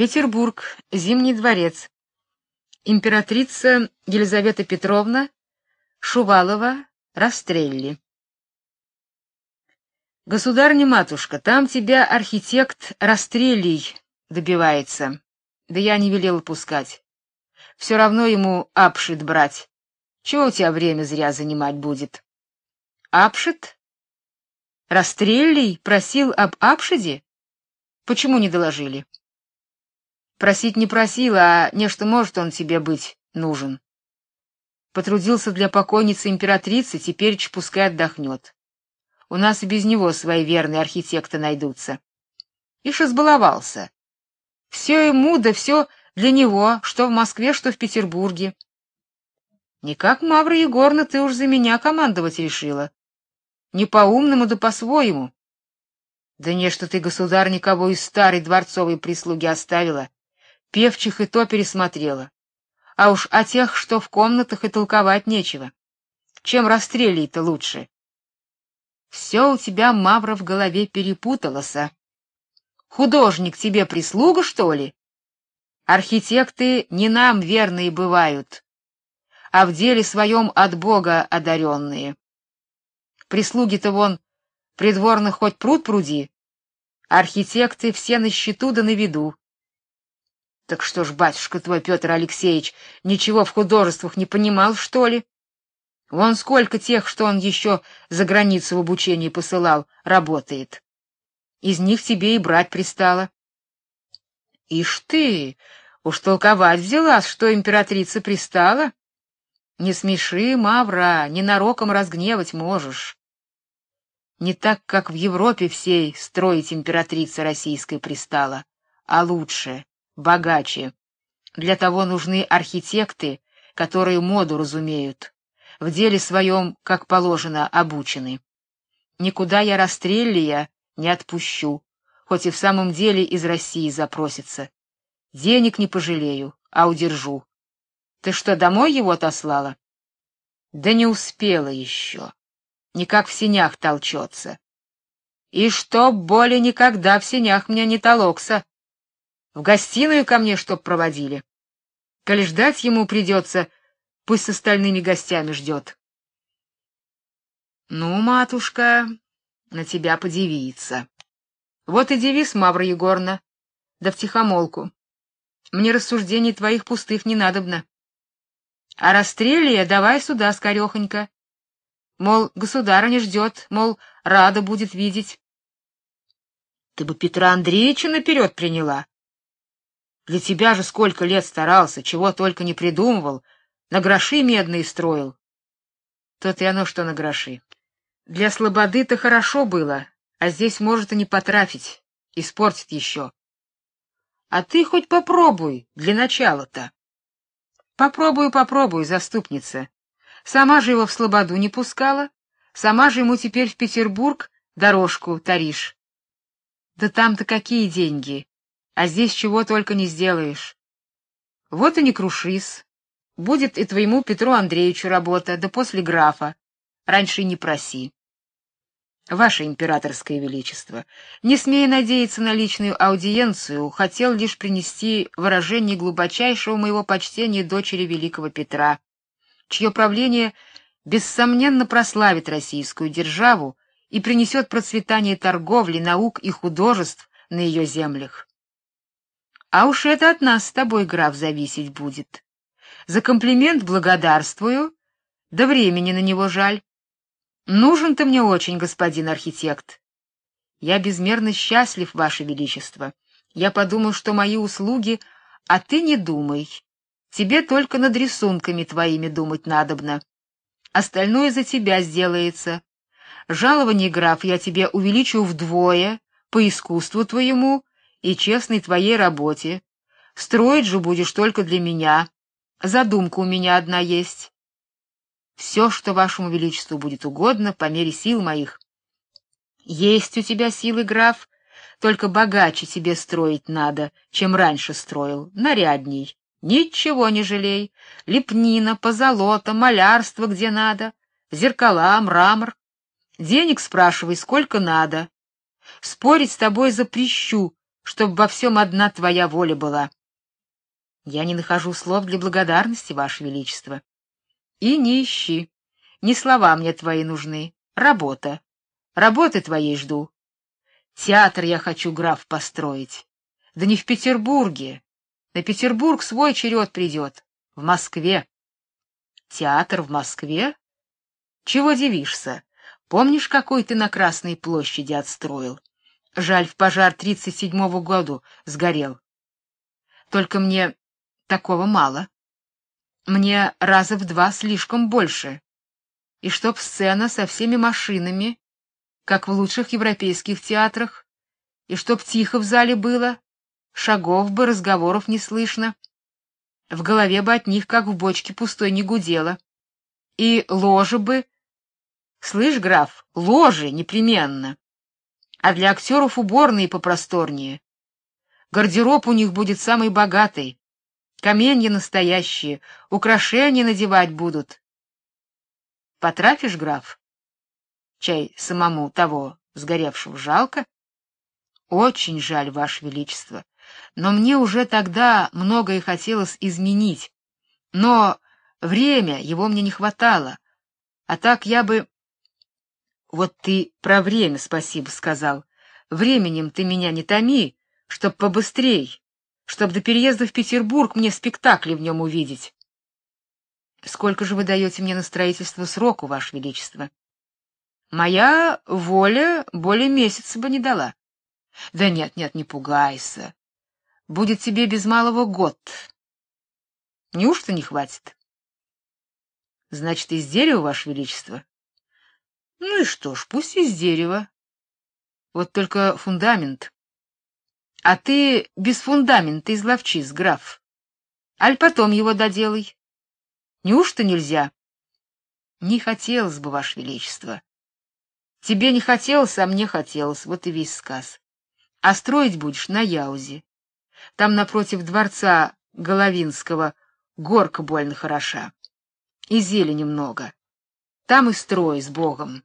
Петербург, Зимний дворец. Императрица Елизавета Петровна Шувалова Растрелли. Государня-матушка, там тебя архитект Растреллий добивается. Да я не велела пускать. Все равно ему апшит брать. Чего у тебя время зря занимать будет? Апшит? Растреллий просил об апшиде? Почему не доложили? Просить не просил, а нечто может он тебе быть нужен. Потрудился для покойницы императрицы, теперь пускай отдохнет. У нас и без него свои верные архитекты найдутся. Ишь избаловался. Все ему, да все для него, что в Москве, что в Петербурге. Никак, Мавра Егоровна, ты уж за меня командовать решила. Не по-умному, да по-своему. Да не, что ты, государь, никого из старой дворцовой прислуги оставила певчих и то пересмотрела. А уж о тех, что в комнатах, и толковать нечего. Чем расстрелей-то лучше? Все у тебя, Мавра, в голове перепуталось? Художник тебе прислуга, что ли? Архитекты не нам верные бывают, а в деле своем от Бога одаренные. Прислуги-то вон придворных хоть пруд пруди, архитекты все на счету да на виду. Так что ж, батюшка твой Петр Алексеевич ничего в художествах не понимал, что ли? Вон сколько тех, что он еще за границу в обучение посылал, работает. Из них тебе и брать пристало. Ишь ты, уж толковать взялась, что императрица пристала? Не смеши, Мавра, ненароком разгневать можешь. Не так, как в Европе всей строить императрица российская пристала, а лучше богаче. Для того нужны архитекты, которые моду разумеют, в деле своем, как положено, обучены. Никуда я расстрелия не отпущу, хоть и в самом деле из России запросится. Денег не пожалею, а удержу. Ты что, домой его отослала? Да не успела еще. Никак в синях толчется. И что, более никогда в синях мне не толокся. В гостиную ко мне чтоб проводили. Коли ждать ему придется, пусть с остальными гостями ждет. Ну, матушка, на тебя подивиться. Вот и девиз, Мавра Егорна, да втихомолку. Мне рассуждений твоих пустых не надобно. А расстрелия давай сюда, скорехонько. Мол, государыня ждет, мол, рада будет видеть. Ты бы Петра Андреевича наперед приняла. Для тебя же сколько лет старался, чего только не придумывал, на гроши медные строил. То-то и оно, что на гроши. Для слободы-то хорошо было, а здесь может и не потрафить, испортит еще. А ты хоть попробуй для начала-то. Попробую, попробую, заступница. Сама же его в слободу не пускала, сама же ему теперь в Петербург дорожку таришь. Да там-то какие деньги? А здесь чего только не сделаешь. Вот и не крушись. Будет и твоему Петру Андреевичу работа, да после графа. Раньше не проси. Ваше императорское величество, не смея надеяться на личную аудиенцию, хотел лишь принести выражение глубочайшего моего почтения дочери великого Петра, чье правление бессомненно прославит российскую державу и принесет процветание торговли, наук и художеств на ее землях. А уж это от нас с тобой, граф, зависеть будет. За комплимент благодарствую, да времени на него жаль. Нужен ты мне очень, господин архитект. Я безмерно счастлив, ваше величество. Я подумал, что мои услуги, а ты не думай. Тебе только над рисунками твоими думать надобно. Остальное за тебя сделается. Жалование, граф, я тебе увеличу вдвое по искусству твоему и честной твоей работе. Строить же будешь только для меня. Задумка у меня одна есть. Все, что вашему величеству будет угодно, по мере сил моих. Есть у тебя силы, граф, только богаче тебе строить надо, чем раньше строил, нарядней. Ничего не жалей. Лепнина, позолота, малярство где надо, зеркала, мрамор. Денег спрашивай сколько надо. Спорить с тобой запрещу, чтоб во всем одна твоя воля была. Я не нахожу слов для благодарности, ваше величество. И не ищи. Не слова мне твои нужны, работа. Работы твоей жду. Театр я хочу, граф, построить. Да не в Петербурге. На Петербург свой черед придет. В Москве. Театр в Москве? Чего дивишься? Помнишь, какой ты на Красной площади отстроил? Жаль, в пожар тридцать седьмого году сгорел. Только мне такого мало. Мне раза в два слишком больше. И чтоб сцена со всеми машинами, как в лучших европейских театрах, и чтоб тихо в зале было, шагов бы, разговоров не слышно. В голове бы от них, как в бочке пустой, не гудело. И ложи бы... Слышь, граф, ложи непременно. А для актеров уборные попросторнее. Гардероб у них будет самый богатый. Каменья настоящие, украшения надевать будут. Потрафишь, граф? Чай самому того сгоревшего жалко? Очень жаль, ваше величество но мне уже тогда многое хотелось изменить. Но время его мне не хватало. А так я бы Вот ты про время спасибо сказал. Временем ты меня не томи, чтоб побыстрей, чтоб до переезда в Петербург мне спектакли в нем увидеть. Сколько же вы даете мне на строительство сроку, ваше величество? Моя воля более месяца бы не дала. Да нет, нет, не пугайся. Будет тебе без малого год. Неужто не хватит? Значит, из дерева, ваше величество. Ну и что ж, пусть из дерева. Вот только фундамент. А ты без фундамента изловчись, граф. Аль потом его доделай. Неужто нельзя? Не хотелось бы, ваше величество. Тебе не хотелось, а мне хотелось. Вот и весь сказ. А строить будешь на Яузе. Там напротив дворца Головинского горка больно хороша. И зелени много. Там и строй с Богом.